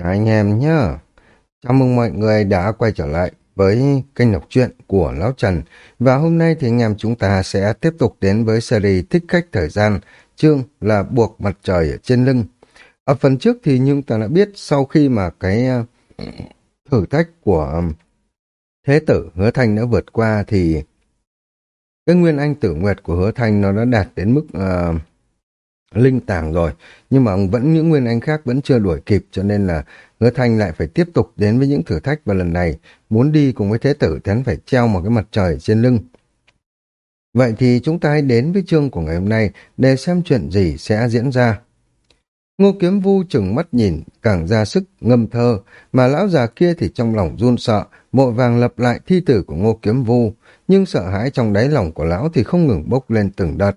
Chào anh em nhé. Chào mừng mọi người đã quay trở lại với kênh đọc truyện của Lão Trần. Và hôm nay thì anh em chúng ta sẽ tiếp tục đến với series Thích Khách Thời Gian, chương là Buộc Mặt Trời ở trên lưng. Ở phần trước thì chúng ta đã biết sau khi mà cái ờ, thử thách của Thế tử Hứa Thanh đã vượt qua thì cái nguyên anh tử nguyệt của Hứa Thanh nó đã đạt đến mức uh, linh tàng rồi. Nhưng mà vẫn những nguyên anh khác vẫn chưa đuổi kịp, cho nên là hứa thanh lại phải tiếp tục đến với những thử thách. Và lần này, muốn đi cùng với thế tử thì hắn phải treo một cái mặt trời trên lưng. Vậy thì chúng ta hãy đến với chương của ngày hôm nay để xem chuyện gì sẽ diễn ra. Ngô kiếm vu chừng mắt nhìn, càng ra sức, ngâm thơ. Mà lão già kia thì trong lòng run sợ, vội vàng lập lại thi tử của ngô kiếm vu. Nhưng sợ hãi trong đáy lòng của lão thì không ngừng bốc lên từng đợt.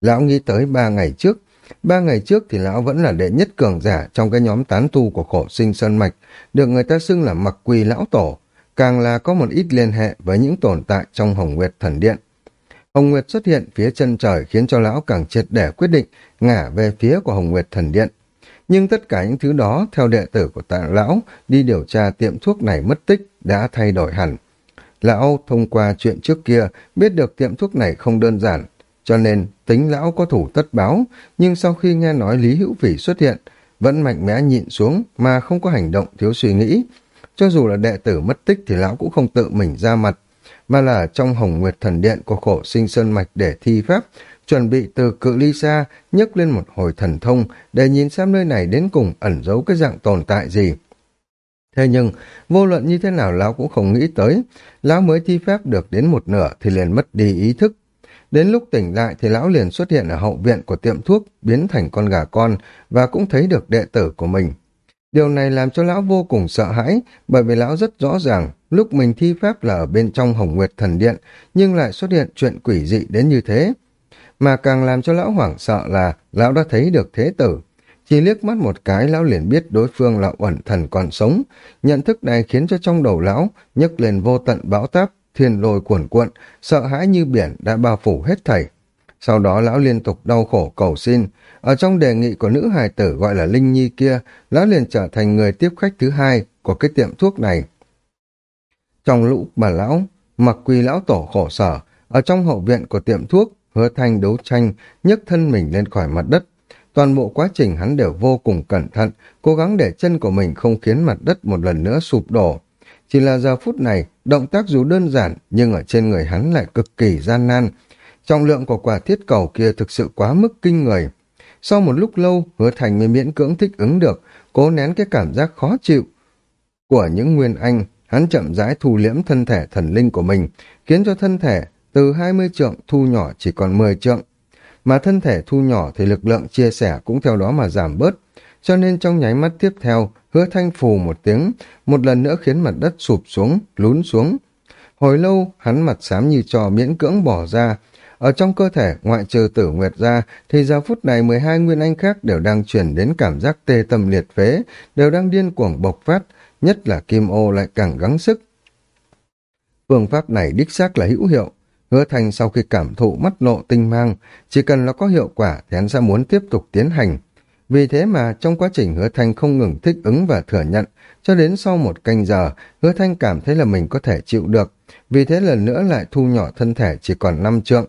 Lão nghĩ tới ba ngày trước Ba ngày trước thì lão vẫn là đệ nhất cường giả trong cái nhóm tán tu của khổ sinh Sơn Mạch, được người ta xưng là mặc quỳ lão tổ, càng là có một ít liên hệ với những tồn tại trong Hồng Nguyệt Thần Điện. Hồng Nguyệt xuất hiện phía chân trời khiến cho lão càng triệt để quyết định ngả về phía của Hồng Nguyệt Thần Điện. Nhưng tất cả những thứ đó, theo đệ tử của tạ lão, đi điều tra tiệm thuốc này mất tích, đã thay đổi hẳn. Lão thông qua chuyện trước kia, biết được tiệm thuốc này không đơn giản, cho nên tính lão có thủ tất báo, nhưng sau khi nghe nói Lý Hữu Phỉ xuất hiện, vẫn mạnh mẽ nhịn xuống mà không có hành động thiếu suy nghĩ. Cho dù là đệ tử mất tích thì lão cũng không tự mình ra mặt, mà là trong hồng nguyệt thần điện của khổ sinh sơn mạch để thi pháp, chuẩn bị từ cự ly xa nhấc lên một hồi thần thông để nhìn xem nơi này đến cùng ẩn giấu cái dạng tồn tại gì. Thế nhưng, vô luận như thế nào lão cũng không nghĩ tới, lão mới thi pháp được đến một nửa thì liền mất đi ý thức, Đến lúc tỉnh lại thì lão liền xuất hiện ở hậu viện của tiệm thuốc, biến thành con gà con và cũng thấy được đệ tử của mình. Điều này làm cho lão vô cùng sợ hãi, bởi vì lão rất rõ ràng lúc mình thi pháp là ở bên trong Hồng Nguyệt Thần Điện, nhưng lại xuất hiện chuyện quỷ dị đến như thế. Mà càng làm cho lão hoảng sợ là lão đã thấy được thế tử. Chỉ liếc mắt một cái lão liền biết đối phương là uẩn thần còn sống. Nhận thức này khiến cho trong đầu lão nhấc lên vô tận bão táp, thiên lôi cuồn cuộn, sợ hãi như biển đã bao phủ hết thảy. Sau đó lão liên tục đau khổ cầu xin, ở trong đề nghị của nữ hài tử gọi là Linh Nhi kia, lão liền trở thành người tiếp khách thứ hai của cái tiệm thuốc này. Trong lũ mà lão, mặc quỳ lão tổ khổ sở, ở trong hậu viện của tiệm thuốc, hứa thanh đấu tranh, nhấc thân mình lên khỏi mặt đất. Toàn bộ quá trình hắn đều vô cùng cẩn thận, cố gắng để chân của mình không khiến mặt đất một lần nữa sụp đổ. Chỉ là giờ phút này, động tác dù đơn giản nhưng ở trên người hắn lại cực kỳ gian nan. Trọng lượng của quả thiết cầu kia thực sự quá mức kinh người. Sau một lúc lâu, hứa thành mới miễn cưỡng thích ứng được, cố nén cái cảm giác khó chịu. Của những nguyên anh, hắn chậm rãi thu liễm thân thể thần linh của mình, khiến cho thân thể từ 20 trượng thu nhỏ chỉ còn 10 trượng. Mà thân thể thu nhỏ thì lực lượng chia sẻ cũng theo đó mà giảm bớt, cho nên trong nháy mắt tiếp theo, hứa thanh phù một tiếng, một lần nữa khiến mặt đất sụp xuống, lún xuống. Hồi lâu, hắn mặt xám như trò miễn cưỡng bỏ ra. Ở trong cơ thể, ngoại trừ tử nguyệt ra, thì giờ phút này 12 nguyên anh khác đều đang chuyển đến cảm giác tê tâm liệt phế, đều đang điên cuồng bộc phát, nhất là Kim Ô lại càng gắng sức. Phương pháp này đích xác là hữu hiệu. Hứa Thành sau khi cảm thụ mắt lộ tinh mang, chỉ cần nó có hiệu quả thì hắn sẽ muốn tiếp tục tiến hành. Vì thế mà trong quá trình hứa thanh không ngừng thích ứng và thừa nhận, cho đến sau một canh giờ, hứa thanh cảm thấy là mình có thể chịu được, vì thế lần nữa lại thu nhỏ thân thể chỉ còn 5 trượng.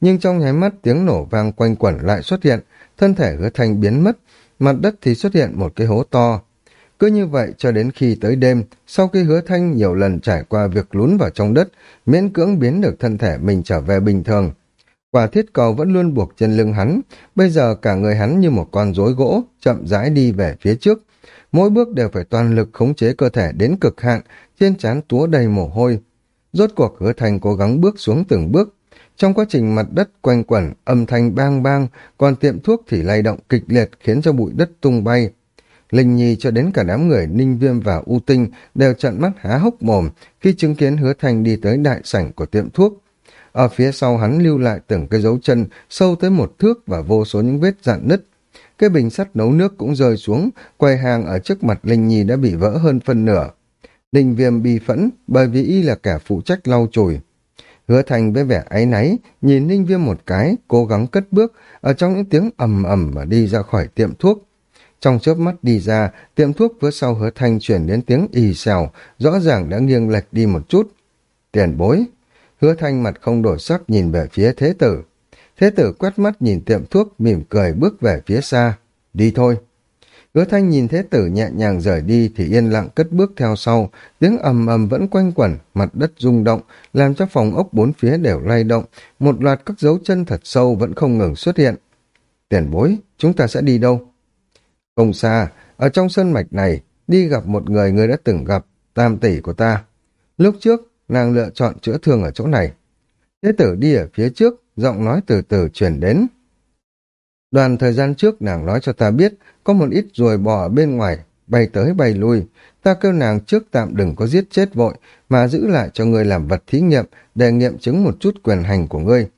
Nhưng trong nháy mắt tiếng nổ vang quanh quẩn lại xuất hiện, thân thể hứa thanh biến mất, mặt đất thì xuất hiện một cái hố to. Cứ như vậy cho đến khi tới đêm, sau khi hứa thanh nhiều lần trải qua việc lún vào trong đất, miễn cưỡng biến được thân thể mình trở về bình thường, Quả thiết cầu vẫn luôn buộc trên lưng hắn, bây giờ cả người hắn như một con rối gỗ, chậm rãi đi về phía trước. Mỗi bước đều phải toàn lực khống chế cơ thể đến cực hạn, trên trán túa đầy mồ hôi. Rốt cuộc hứa thành cố gắng bước xuống từng bước. Trong quá trình mặt đất quanh quẩn, âm thanh bang bang, còn tiệm thuốc thì lay động kịch liệt khiến cho bụi đất tung bay. Linh Nhi cho đến cả đám người Ninh Viêm và U Tinh đều trận mắt há hốc mồm khi chứng kiến hứa thành đi tới đại sảnh của tiệm thuốc. Ở phía sau hắn lưu lại từng cái dấu chân sâu tới một thước và vô số những vết dạn nứt. Cái bình sắt nấu nước cũng rơi xuống, quầy hàng ở trước mặt Linh Nhi đã bị vỡ hơn phân nửa. Đình viêm bi phẫn bởi vì y là kẻ phụ trách lau chùi. Hứa thành với vẻ áy náy, nhìn Ninh Viêm một cái, cố gắng cất bước, ở trong những tiếng ầm ầm mà đi ra khỏi tiệm thuốc. Trong chớp mắt đi ra, tiệm thuốc phía sau hứa thanh chuyển đến tiếng ì xèo, rõ ràng đã nghiêng lệch đi một chút. Tiền bối. Hứa thanh mặt không đổi sắc nhìn về phía thế tử. Thế tử quét mắt nhìn tiệm thuốc, mỉm cười bước về phía xa. Đi thôi. Hứa thanh nhìn thế tử nhẹ nhàng rời đi thì yên lặng cất bước theo sau, tiếng ầm ầm vẫn quanh quẩn, mặt đất rung động, làm cho phòng ốc bốn phía đều lay động, một loạt các dấu chân thật sâu vẫn không ngừng xuất hiện. Tiền bối, chúng ta sẽ đi đâu? Không xa, ở trong sân mạch này, đi gặp một người người đã từng gặp, tam tỷ của ta. Lúc trước, nàng lựa chọn chữa thương ở chỗ này. Thế tử đi ở phía trước, giọng nói từ từ chuyển đến. Đoàn thời gian trước nàng nói cho ta biết có một ít ruồi bò ở bên ngoài, bay tới bay lui. Ta kêu nàng trước tạm đừng có giết chết vội, mà giữ lại cho ngươi làm vật thí nghiệm để nghiệm chứng một chút quyền hành của ngươi.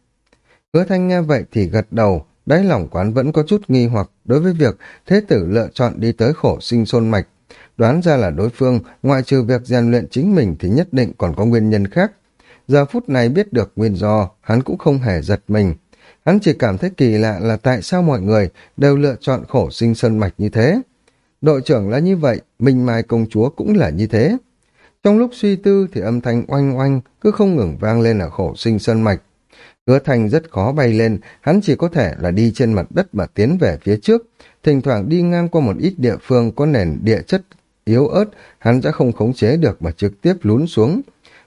Hứa thanh nghe vậy thì gật đầu, đáy lòng quán vẫn có chút nghi hoặc đối với việc thế tử lựa chọn đi tới khổ sinh xôn mạch. Đoán ra là đối phương, ngoại trừ việc rèn luyện chính mình thì nhất định còn có nguyên nhân khác. Giờ phút này biết được nguyên do, hắn cũng không hề giật mình. Hắn chỉ cảm thấy kỳ lạ là tại sao mọi người đều lựa chọn khổ sinh sơn mạch như thế. Đội trưởng là như vậy, Minh Mai công chúa cũng là như thế. Trong lúc suy tư thì âm thanh oanh oanh cứ không ngừng vang lên ở khổ sinh sơn mạch. Hứa thành rất khó bay lên, hắn chỉ có thể là đi trên mặt đất mà tiến về phía trước. Thỉnh thoảng đi ngang qua một ít địa phương có nền địa chất yếu ớt, hắn sẽ không khống chế được mà trực tiếp lún xuống.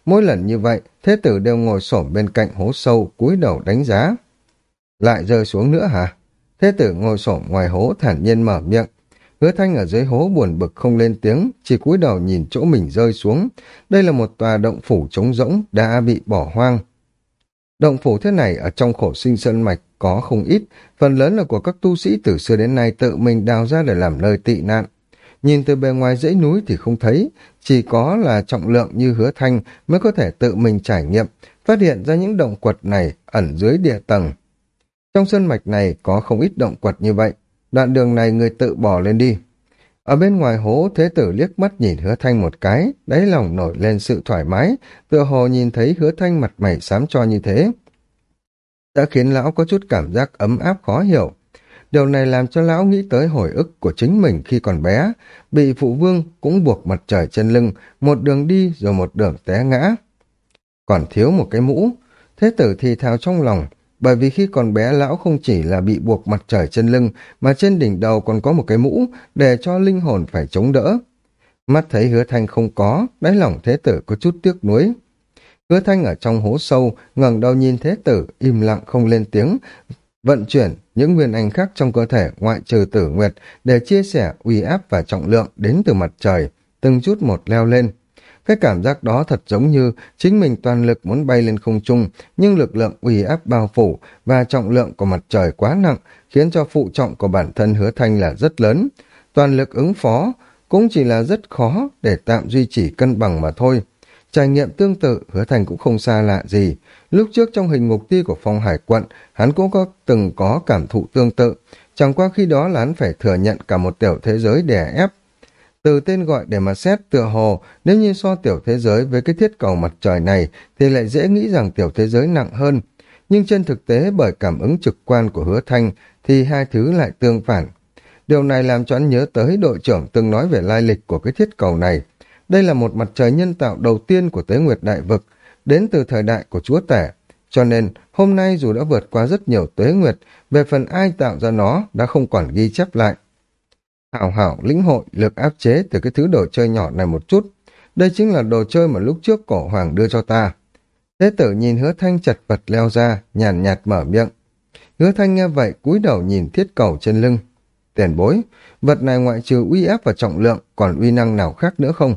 Mỗi lần như vậy, thế tử đều ngồi xổm bên cạnh hố sâu, cúi đầu đánh giá. Lại rơi xuống nữa hả? Thế tử ngồi xổm ngoài hố thản nhiên mở miệng. Hứa thanh ở dưới hố buồn bực không lên tiếng, chỉ cúi đầu nhìn chỗ mình rơi xuống. Đây là một tòa động phủ trống rỗng đã bị bỏ hoang. Động phủ thế này ở trong khổ sinh sơn mạch có không ít, phần lớn là của các tu sĩ từ xưa đến nay tự mình đào ra để làm nơi tị nạn. Nhìn từ bề ngoài dãy núi thì không thấy, chỉ có là trọng lượng như hứa thanh mới có thể tự mình trải nghiệm, phát hiện ra những động quật này ẩn dưới địa tầng. Trong sơn mạch này có không ít động quật như vậy, đoạn đường này người tự bỏ lên đi. Ở bên ngoài hố, thế tử liếc mắt nhìn hứa thanh một cái, đáy lòng nổi lên sự thoải mái, tựa hồ nhìn thấy hứa thanh mặt mày xám cho như thế. Đã khiến lão có chút cảm giác ấm áp khó hiểu. Điều này làm cho lão nghĩ tới hồi ức của chính mình khi còn bé, bị phụ vương cũng buộc mặt trời trên lưng, một đường đi rồi một đường té ngã. Còn thiếu một cái mũ, thế tử thì thào trong lòng, bởi vì khi còn bé lão không chỉ là bị buộc mặt trời trên lưng, mà trên đỉnh đầu còn có một cái mũ để cho linh hồn phải chống đỡ. Mắt thấy hứa thanh không có, đáy lòng thế tử có chút tiếc nuối. Hứa thanh ở trong hố sâu, ngẩng đầu nhìn thế tử, im lặng không lên tiếng, vận chuyển những nguyên anh khác trong cơ thể ngoại trừ tử nguyệt để chia sẻ uy áp và trọng lượng đến từ mặt trời, từng chút một leo lên. Cái cảm giác đó thật giống như chính mình toàn lực muốn bay lên không trung, nhưng lực lượng uy áp bao phủ và trọng lượng của mặt trời quá nặng, khiến cho phụ trọng của bản thân hứa thanh là rất lớn. Toàn lực ứng phó cũng chỉ là rất khó để tạm duy trì cân bằng mà thôi. Trải nghiệm tương tự, hứa thành cũng không xa lạ gì. Lúc trước trong hình ngục ti của phong hải quận, hắn cũng có từng có cảm thụ tương tự. Chẳng qua khi đó là hắn phải thừa nhận cả một tiểu thế giới đè ép từ tên gọi để mà xét tựa hồ, nếu như so tiểu thế giới với cái thiết cầu mặt trời này thì lại dễ nghĩ rằng tiểu thế giới nặng hơn. Nhưng trên thực tế bởi cảm ứng trực quan của hứa thanh thì hai thứ lại tương phản. Điều này làm cho anh nhớ tới đội trưởng từng nói về lai lịch của cái thiết cầu này. Đây là một mặt trời nhân tạo đầu tiên của Tế Nguyệt Đại Vực, đến từ thời đại của Chúa Tể. Cho nên, hôm nay dù đã vượt qua rất nhiều Tế Nguyệt, về phần ai tạo ra nó đã không còn ghi chép lại. Hảo hảo lĩnh hội lực áp chế từ cái thứ đồ chơi nhỏ này một chút. Đây chính là đồ chơi mà lúc trước cổ hoàng đưa cho ta. Thế tử nhìn hứa thanh chật vật leo ra, nhàn nhạt, mở miệng. Hứa thanh nghe vậy cúi đầu nhìn thiết cầu trên lưng. Tiền bối, vật này ngoại trừ uy áp và trọng lượng, còn uy năng nào khác nữa không?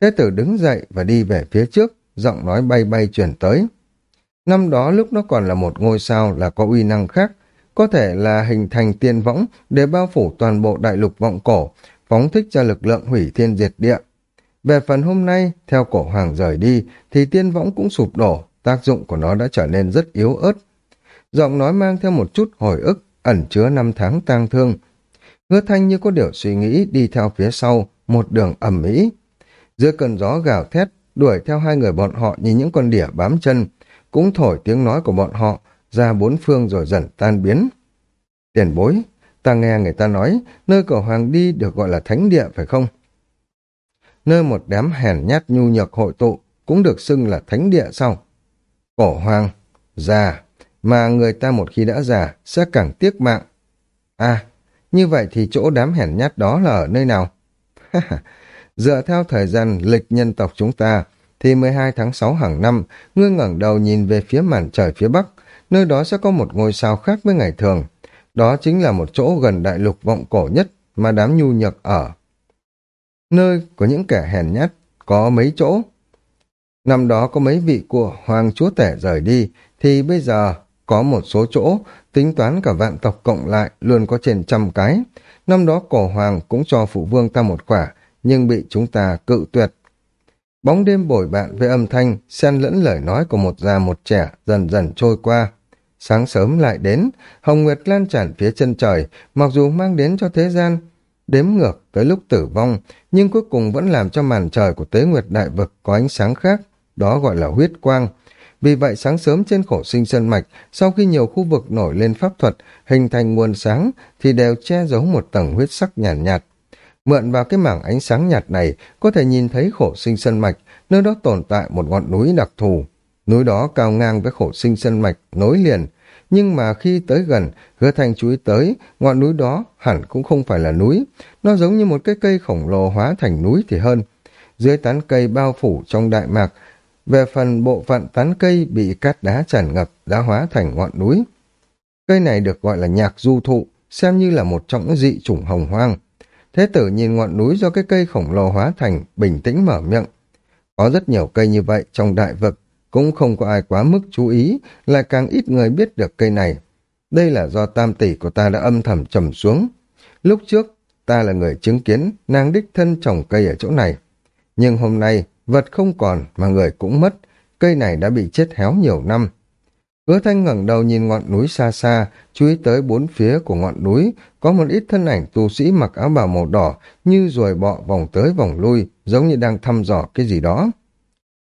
Thế tử đứng dậy và đi về phía trước, giọng nói bay bay chuyển tới. Năm đó lúc nó còn là một ngôi sao là có uy năng khác, có thể là hình thành tiên võng để bao phủ toàn bộ đại lục vọng cổ, phóng thích ra lực lượng hủy thiên diệt địa. Về phần hôm nay, theo cổ hoàng rời đi, thì tiên võng cũng sụp đổ, tác dụng của nó đã trở nên rất yếu ớt. Giọng nói mang theo một chút hồi ức, ẩn chứa năm tháng tang thương. Hứa thanh như có điều suy nghĩ đi theo phía sau, một đường ẩm mỹ. Giữa cơn gió gào thét, đuổi theo hai người bọn họ như những con đỉa bám chân, cũng thổi tiếng nói của bọn họ ra bốn phương rồi dần tan biến. Tiền bối, Ta nghe người ta nói, nơi cổ hoàng đi được gọi là thánh địa phải không? Nơi một đám hèn nhát nhu nhược hội tụ cũng được xưng là thánh địa sau Cổ hoàng, già, mà người ta một khi đã già sẽ càng tiếc mạng. À, như vậy thì chỗ đám hèn nhát đó là ở nơi nào? Dựa theo thời gian lịch nhân tộc chúng ta, thì 12 tháng 6 hàng năm, ngươi ngẩng đầu nhìn về phía màn trời phía bắc, nơi đó sẽ có một ngôi sao khác với ngày thường. Đó chính là một chỗ gần đại lục vọng cổ nhất mà đám nhu nhược ở. Nơi của những kẻ hèn nhát có mấy chỗ. Năm đó có mấy vị của hoàng chúa tể rời đi, thì bây giờ có một số chỗ, tính toán cả vạn tộc cộng lại luôn có trên trăm cái. Năm đó cổ hoàng cũng cho phụ vương ta một quả, nhưng bị chúng ta cự tuyệt. Bóng đêm bồi bạn với âm thanh, xen lẫn lời nói của một già một trẻ dần dần trôi qua. Sáng sớm lại đến, Hồng Nguyệt lan tràn phía chân trời, mặc dù mang đến cho thế gian đếm ngược tới lúc tử vong, nhưng cuối cùng vẫn làm cho màn trời của tế nguyệt đại vực có ánh sáng khác, đó gọi là huyết quang. Vì vậy sáng sớm trên khổ sinh sơn mạch, sau khi nhiều khu vực nổi lên pháp thuật, hình thành nguồn sáng, thì đều che giấu một tầng huyết sắc nhàn nhạt, nhạt. Mượn vào cái mảng ánh sáng nhạt này, có thể nhìn thấy khổ sinh sơn mạch, nơi đó tồn tại một ngọn núi đặc thù. Núi đó cao ngang với khổ sinh sơn mạch, nối liền, nhưng mà khi tới gần, hứa thanh chú ý tới, ngọn núi đó hẳn cũng không phải là núi, nó giống như một cái cây khổng lồ hóa thành núi thì hơn. Dưới tán cây bao phủ trong đại mạc, về phần bộ phận tán cây bị cát đá tràn ngập đã hóa thành ngọn núi. Cây này được gọi là nhạc du thụ, xem như là một trong những dị chủng hồng hoang. Thế tử nhìn ngọn núi do cái cây khổng lồ hóa thành, bình tĩnh mở miệng. Có rất nhiều cây như vậy trong đại vực, cũng không có ai quá mức chú ý, là càng ít người biết được cây này. Đây là do tam tỷ của ta đã âm thầm trầm xuống. Lúc trước, ta là người chứng kiến nàng đích thân trồng cây ở chỗ này. Nhưng hôm nay, vật không còn mà người cũng mất, cây này đã bị chết héo nhiều năm. Hứa thanh ngẩng đầu nhìn ngọn núi xa xa, chú ý tới bốn phía của ngọn núi, có một ít thân ảnh tu sĩ mặc áo bào màu đỏ, như ruồi bọ vòng tới vòng lui, giống như đang thăm dò cái gì đó.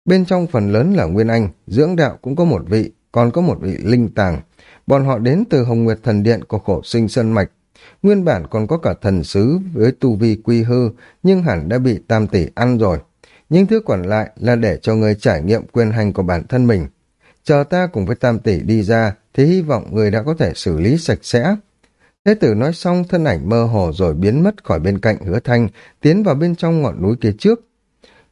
Bên trong phần lớn là Nguyên Anh, dưỡng đạo cũng có một vị, còn có một vị linh tàng. Bọn họ đến từ Hồng Nguyệt Thần Điện của khổ sinh Sơn Mạch. Nguyên bản còn có cả thần sứ với tu vi quy hư, nhưng hẳn đã bị tam tỷ ăn rồi. Những thứ còn lại là để cho người trải nghiệm quyền hành của bản thân mình. Chờ ta cùng với tam tỷ đi ra, thì hy vọng người đã có thể xử lý sạch sẽ. Thế tử nói xong thân ảnh mơ hồ rồi biến mất khỏi bên cạnh hứa thanh, tiến vào bên trong ngọn núi kia trước.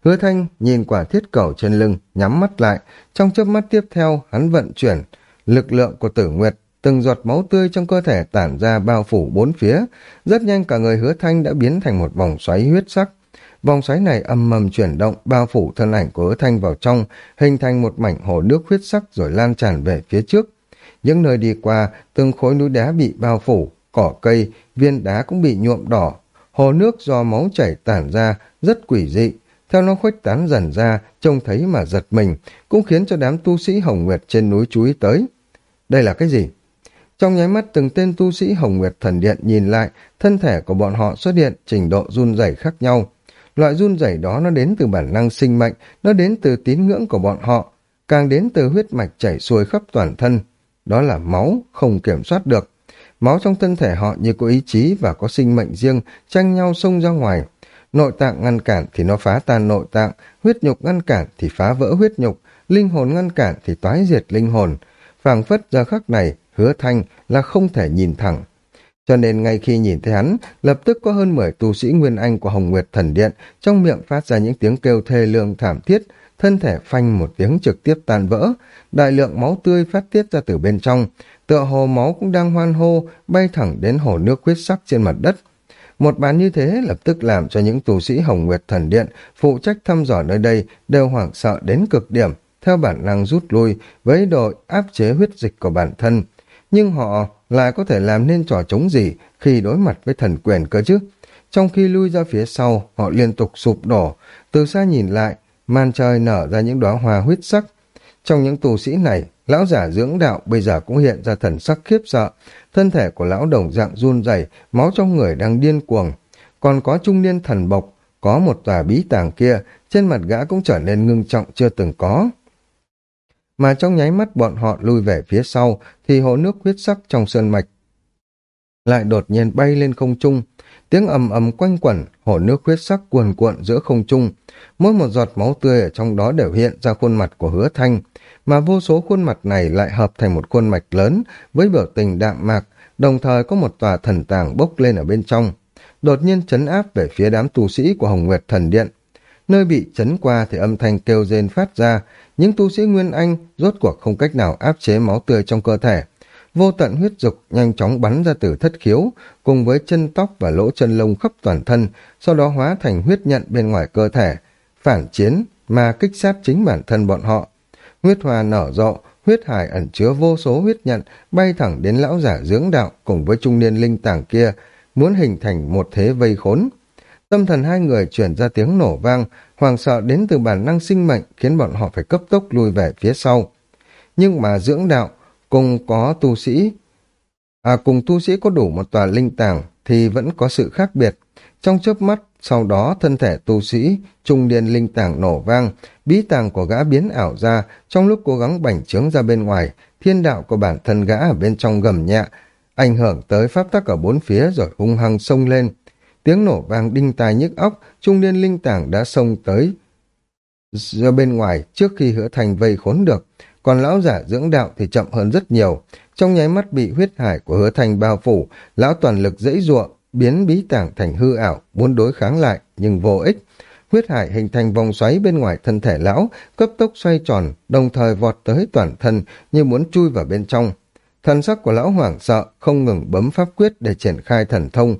Hứa thanh nhìn quả thiết cầu trên lưng, nhắm mắt lại. Trong chớp mắt tiếp theo, hắn vận chuyển lực lượng của tử nguyệt. Từng giọt máu tươi trong cơ thể tản ra bao phủ bốn phía. Rất nhanh cả người hứa thanh đã biến thành một vòng xoáy huyết sắc. Vòng xoáy này âm mầm chuyển động, bao phủ thân ảnh của hứa thanh vào trong, hình thành một mảnh hồ nước huyết sắc rồi lan tràn về phía trước. Những nơi đi qua, từng khối núi đá bị bao phủ, cỏ cây, viên đá cũng bị nhuộm đỏ. Hồ nước do máu chảy tản ra, rất quỷ dị, theo nó khuếch tán dần ra, trông thấy mà giật mình, cũng khiến cho đám tu sĩ Hồng Nguyệt trên núi chú ý tới. Đây là cái gì? Trong nháy mắt từng tên tu sĩ Hồng Nguyệt Thần Điện nhìn lại, thân thể của bọn họ xuất hiện trình độ run rẩy khác nhau. Loại run rẩy đó nó đến từ bản năng sinh mệnh, nó đến từ tín ngưỡng của bọn họ, càng đến từ huyết mạch chảy xuôi khắp toàn thân. Đó là máu, không kiểm soát được. Máu trong thân thể họ như có ý chí và có sinh mệnh riêng, tranh nhau xông ra ngoài. Nội tạng ngăn cản thì nó phá tan nội tạng, huyết nhục ngăn cản thì phá vỡ huyết nhục, linh hồn ngăn cản thì toái diệt linh hồn. phảng phất ra khắc này, hứa thanh là không thể nhìn thẳng. Cho nên ngay khi nhìn thấy hắn, lập tức có hơn 10 tu sĩ Nguyên Anh của Hồng Nguyệt Thần Điện trong miệng phát ra những tiếng kêu thê lương thảm thiết, thân thể phanh một tiếng trực tiếp tan vỡ, đại lượng máu tươi phát tiết ra từ bên trong, tựa hồ máu cũng đang hoan hô, bay thẳng đến hồ nước huyết sắc trên mặt đất. Một bàn như thế lập tức làm cho những tu sĩ Hồng Nguyệt Thần Điện phụ trách thăm dò nơi đây đều hoảng sợ đến cực điểm, theo bản năng rút lui với đội áp chế huyết dịch của bản thân. Nhưng họ lại có thể làm nên trò chống gì khi đối mặt với thần quyền cơ chứ? Trong khi lui ra phía sau, họ liên tục sụp đổ. Từ xa nhìn lại, màn trời nở ra những đóa hoa huyết sắc. Trong những tù sĩ này, lão giả dưỡng đạo bây giờ cũng hiện ra thần sắc khiếp sợ, thân thể của lão đồng dạng run rẩy, máu trong người đang điên cuồng. Còn có trung niên thần bộc, có một tòa bí tàng kia, trên mặt gã cũng trở nên ngưng trọng chưa từng có. Mà trong nháy mắt bọn họ lui về phía sau, thì hồ nước huyết sắc trong sơn mạch lại đột nhiên bay lên không trung. Tiếng ầm ầm quanh quẩn, hồ nước huyết sắc cuồn cuộn giữa không trung. Mỗi một giọt máu tươi ở trong đó đều hiện ra khuôn mặt của hứa thanh, mà vô số khuôn mặt này lại hợp thành một khuôn mạch lớn với biểu tình đạm mạc, đồng thời có một tòa thần tàng bốc lên ở bên trong. Đột nhiên chấn áp về phía đám tu sĩ của Hồng Nguyệt Thần Điện. Nơi bị chấn qua thì âm thanh kêu rên phát ra, những tu sĩ Nguyên Anh rốt cuộc không cách nào áp chế máu tươi trong cơ thể. Vô tận huyết dục nhanh chóng bắn ra từ thất khiếu, cùng với chân tóc và lỗ chân lông khắp toàn thân, sau đó hóa thành huyết nhận bên ngoài cơ thể, phản chiến mà kích sát chính bản thân bọn họ. Huyết hoa nở rộ, huyết hải ẩn chứa vô số huyết nhận bay thẳng đến lão giả dưỡng đạo cùng với trung niên linh tàng kia, muốn hình thành một thế vây khốn. Tâm thần hai người chuyển ra tiếng nổ vang, hoàng sợ đến từ bản năng sinh mệnh khiến bọn họ phải cấp tốc lùi về phía sau. Nhưng mà dưỡng đạo cùng có tu sĩ, à cùng tu sĩ có đủ một tòa linh tàng thì vẫn có sự khác biệt. Trong chớp mắt, sau đó thân thể tu sĩ, trung niên linh tàng nổ vang, bí tàng của gã biến ảo ra, trong lúc cố gắng bành trướng ra bên ngoài, thiên đạo của bản thân gã ở bên trong gầm nhẹ, ảnh hưởng tới pháp tắc ở bốn phía rồi hung hăng xông lên. Tiếng nổ vang đinh tai nhức óc, trung niên linh tàng đã xông tới ra bên ngoài trước khi hứa thành vây khốn được, còn lão giả dưỡng đạo thì chậm hơn rất nhiều. Trong nháy mắt bị huyết hải của hứa thành bao phủ, lão toàn lực dãy ruộng, biến bí tảng thành hư ảo, muốn đối kháng lại, nhưng vô ích. Huyết hải hình thành vòng xoáy bên ngoài thân thể lão, cấp tốc xoay tròn, đồng thời vọt tới toàn thân như muốn chui vào bên trong. Thần sắc của lão hoảng sợ, không ngừng bấm pháp quyết để triển khai thần thông,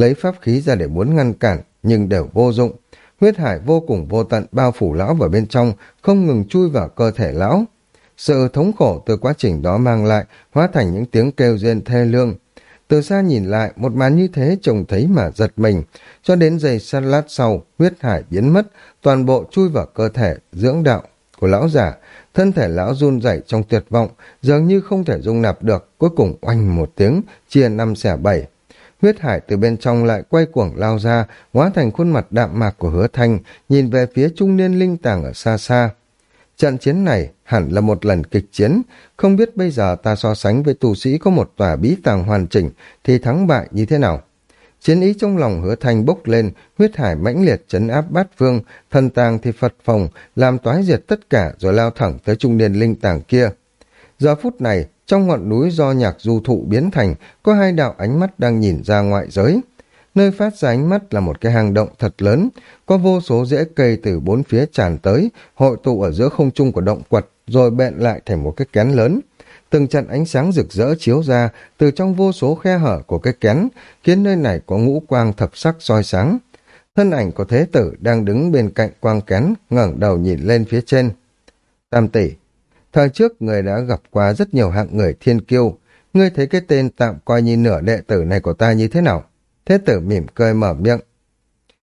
lấy pháp khí ra để muốn ngăn cản, nhưng đều vô dụng. Huyết hải vô cùng vô tận bao phủ lão vào bên trong, không ngừng chui vào cơ thể lão. Sự thống khổ từ quá trình đó mang lại hóa thành những tiếng kêu rên thê lương. Từ xa nhìn lại, một màn như thế trông thấy mà giật mình. Cho đến giây sát lát sau, huyết hải biến mất, toàn bộ chui vào cơ thể, dưỡng đạo của lão giả. Thân thể lão run rẩy trong tuyệt vọng, dường như không thể dung nạp được, cuối cùng oanh một tiếng, chia năm xẻ bảy. Huyết hải từ bên trong lại quay cuồng lao ra, hóa thành khuôn mặt đạm mạc của hứa thanh, nhìn về phía trung niên linh tàng ở xa xa. Trận chiến này hẳn là một lần kịch chiến, không biết bây giờ ta so sánh với tù sĩ có một tòa bí tàng hoàn chỉnh thì thắng bại như thế nào. Chiến ý trong lòng hứa thanh bốc lên, huyết hải mãnh liệt chấn áp bát vương thần tàng thì phật phòng, làm toái diệt tất cả rồi lao thẳng tới trung niên linh tàng kia. Giờ phút này, trong ngọn núi do nhạc du thụ biến thành, có hai đạo ánh mắt đang nhìn ra ngoại giới. Nơi phát ra ánh mắt là một cái hang động thật lớn, có vô số rễ cây từ bốn phía tràn tới, hội tụ ở giữa không trung của động quật, rồi bẹn lại thành một cái kén lớn. Từng trận ánh sáng rực rỡ chiếu ra từ trong vô số khe hở của cái kén, khiến nơi này có ngũ quang thập sắc soi sáng. Thân ảnh của thế tử đang đứng bên cạnh quang kén, ngẩng đầu nhìn lên phía trên. Tam tỷ, thời trước người đã gặp qua rất nhiều hạng người thiên kiêu, ngươi thấy cái tên tạm coi như nửa đệ tử này của ta như thế nào? Thế tử mỉm cười mở miệng.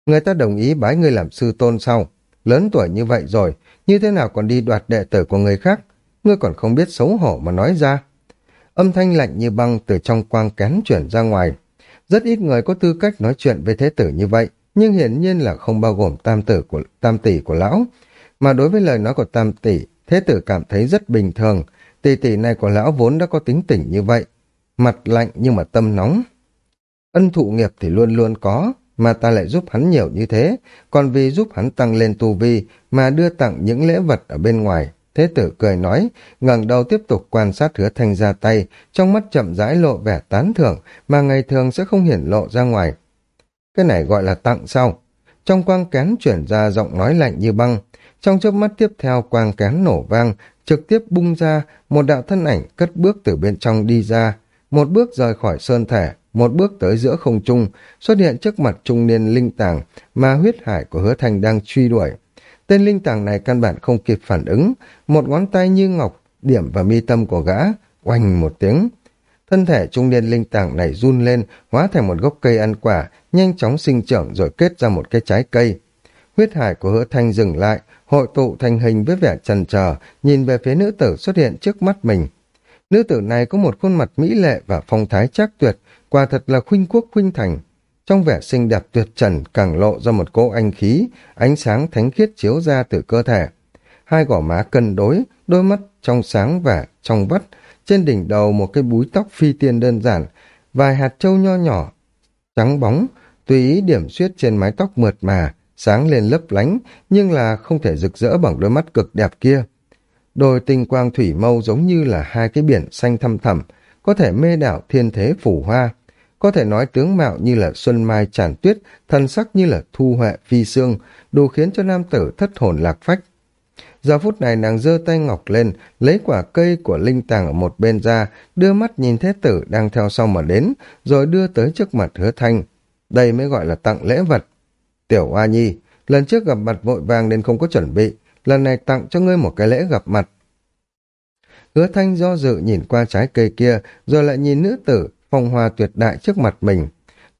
Người ta đồng ý bái ngươi làm sư tôn sau. Lớn tuổi như vậy rồi, như thế nào còn đi đoạt đệ tử của người khác? Ngươi còn không biết xấu hổ mà nói ra. Âm thanh lạnh như băng từ trong quang kén chuyển ra ngoài. Rất ít người có tư cách nói chuyện với thế tử như vậy, nhưng hiển nhiên là không bao gồm tam tử của tam tỷ của lão. Mà đối với lời nói của tam tỷ, thế tử cảm thấy rất bình thường. Tỷ tỷ này của lão vốn đã có tính tỉnh như vậy. Mặt lạnh nhưng mà tâm nóng. Ân thụ nghiệp thì luôn luôn có, mà ta lại giúp hắn nhiều như thế, còn vì giúp hắn tăng lên tu vi mà đưa tặng những lễ vật ở bên ngoài. Thế tử cười nói, ngẩng đầu tiếp tục quan sát hứa thanh ra tay, trong mắt chậm rãi lộ vẻ tán thưởng mà ngày thường sẽ không hiển lộ ra ngoài. Cái này gọi là tặng sau. Trong quang kén chuyển ra giọng nói lạnh như băng, trong chớp mắt tiếp theo quang kén nổ vang, trực tiếp bung ra, một đạo thân ảnh cất bước từ bên trong đi ra, một bước rời khỏi sơn thể, một bước tới giữa không trung, xuất hiện trước mặt trung niên linh tàng mà huyết hải của hứa thành đang truy đuổi. Tên linh tàng này căn bản không kịp phản ứng, một ngón tay như ngọc điểm vào mi tâm của gã, oanh một tiếng. Thân thể trung niên linh tàng này run lên, hóa thành một gốc cây ăn quả, nhanh chóng sinh trưởng rồi kết ra một cái trái cây. Huyết hải của hứa thanh dừng lại, hội tụ thành hình với vẻ trần trờ, nhìn về phía nữ tử xuất hiện trước mắt mình. Nữ tử này có một khuôn mặt mỹ lệ và phong thái chắc tuyệt, quả thật là khuynh quốc khuynh thành. Trong vẻ xinh đẹp tuyệt trần càng lộ ra một cỗ anh khí, ánh sáng thánh khiết chiếu ra từ cơ thể. Hai gò má cân đối, đôi mắt trong sáng và trong vắt, trên đỉnh đầu một cái búi tóc phi tiên đơn giản, vài hạt trâu nho nhỏ, trắng bóng, tùy ý điểm xuyết trên mái tóc mượt mà, sáng lên lấp lánh, nhưng là không thể rực rỡ bằng đôi mắt cực đẹp kia. Đôi tinh quang thủy mâu giống như là hai cái biển xanh thăm thẳm, có thể mê đảo thiên thế phủ hoa. Có thể nói tướng mạo như là xuân mai tràn tuyết, thần sắc như là thu huệ phi xương, đủ khiến cho nam tử thất hồn lạc phách. Giờ phút này nàng giơ tay ngọc lên, lấy quả cây của linh tàng ở một bên ra, đưa mắt nhìn thế tử đang theo sau mà đến, rồi đưa tới trước mặt hứa thanh. Đây mới gọi là tặng lễ vật. Tiểu Hoa Nhi, lần trước gặp mặt vội vàng nên không có chuẩn bị, lần này tặng cho ngươi một cái lễ gặp mặt. Hứa thanh do dự nhìn qua trái cây kia, rồi lại nhìn nữ tử, phong hoa tuyệt đại trước mặt mình.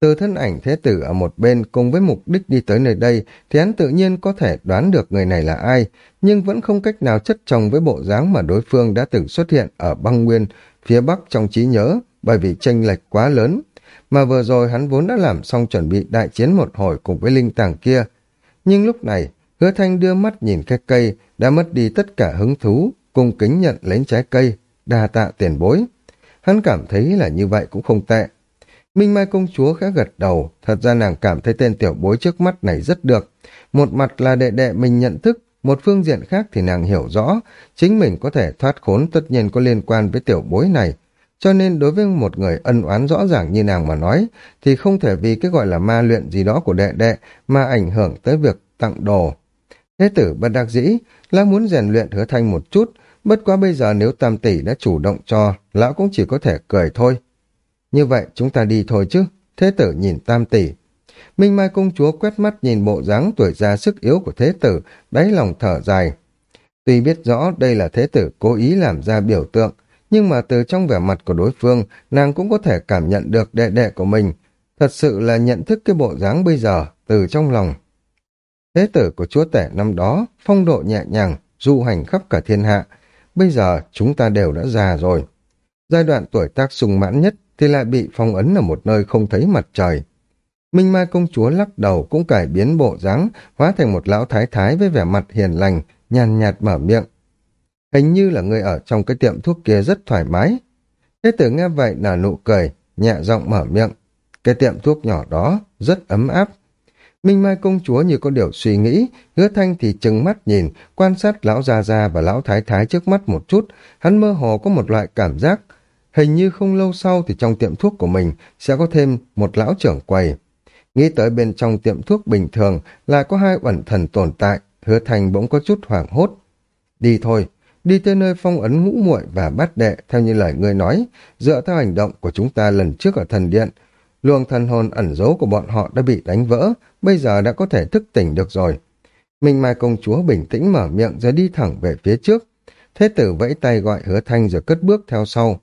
Từ thân ảnh thế tử ở một bên cùng với mục đích đi tới nơi đây thì hắn tự nhiên có thể đoán được người này là ai, nhưng vẫn không cách nào chất chồng với bộ dáng mà đối phương đã từng xuất hiện ở băng nguyên phía bắc trong trí nhớ bởi vì tranh lệch quá lớn. Mà vừa rồi hắn vốn đã làm xong chuẩn bị đại chiến một hồi cùng với linh tàng kia. Nhưng lúc này, hứa thanh đưa mắt nhìn cái cây đã mất đi tất cả hứng thú, cùng kính nhận lấy trái cây, đa tạ tiền bối. Hắn cảm thấy là như vậy cũng không tệ. Minh Mai công chúa khẽ gật đầu, thật ra nàng cảm thấy tên tiểu bối trước mắt này rất được. Một mặt là đệ đệ mình nhận thức, một phương diện khác thì nàng hiểu rõ, chính mình có thể thoát khốn tất nhiên có liên quan với tiểu bối này. Cho nên đối với một người ân oán rõ ràng như nàng mà nói, thì không thể vì cái gọi là ma luyện gì đó của đệ đệ mà ảnh hưởng tới việc tặng đồ. Thế tử bất đắc dĩ lão muốn rèn luyện hứa thanh một chút, bất quá bây giờ nếu tam tỷ đã chủ động cho, lão cũng chỉ có thể cười thôi. Như vậy chúng ta đi thôi chứ. Thế tử nhìn tam tỷ. Minh Mai công chúa quét mắt nhìn bộ dáng tuổi già sức yếu của thế tử, đáy lòng thở dài. Tuy biết rõ đây là thế tử cố ý làm ra biểu tượng, nhưng mà từ trong vẻ mặt của đối phương, nàng cũng có thể cảm nhận được đệ đệ của mình. Thật sự là nhận thức cái bộ dáng bây giờ, từ trong lòng. Thế tử của chúa tể năm đó, phong độ nhẹ nhàng, du hành khắp cả thiên hạ. Bây giờ chúng ta đều đã già rồi. Giai đoạn tuổi tác sung mãn nhất thì lại bị phong ấn ở một nơi không thấy mặt trời. Minh Mai công chúa lắc đầu cũng cải biến bộ dáng, hóa thành một lão thái thái với vẻ mặt hiền lành, nhàn nhạt mở miệng. Hình như là người ở trong cái tiệm thuốc kia rất thoải mái. Thế tử nghe vậy là nụ cười, nhẹ giọng mở miệng. Cái tiệm thuốc nhỏ đó rất ấm áp. Minh Mai công chúa như có điều suy nghĩ, hứa thanh thì chừng mắt nhìn, quan sát lão Gia Gia và lão Thái Thái trước mắt một chút, hắn mơ hồ có một loại cảm giác, Hình như không lâu sau thì trong tiệm thuốc của mình sẽ có thêm một lão trưởng quầy. Nghĩ tới bên trong tiệm thuốc bình thường là có hai ẩn thần tồn tại, hứa thành bỗng có chút hoảng hốt. Đi thôi, đi tới nơi phong ấn ngũ muội và bát đệ theo như lời người nói, dựa theo hành động của chúng ta lần trước ở thần điện. Luồng thần hồn ẩn giấu của bọn họ đã bị đánh vỡ, bây giờ đã có thể thức tỉnh được rồi. Minh Mai công chúa bình tĩnh mở miệng rồi đi thẳng về phía trước. Thế tử vẫy tay gọi hứa thanh rồi cất bước theo sau.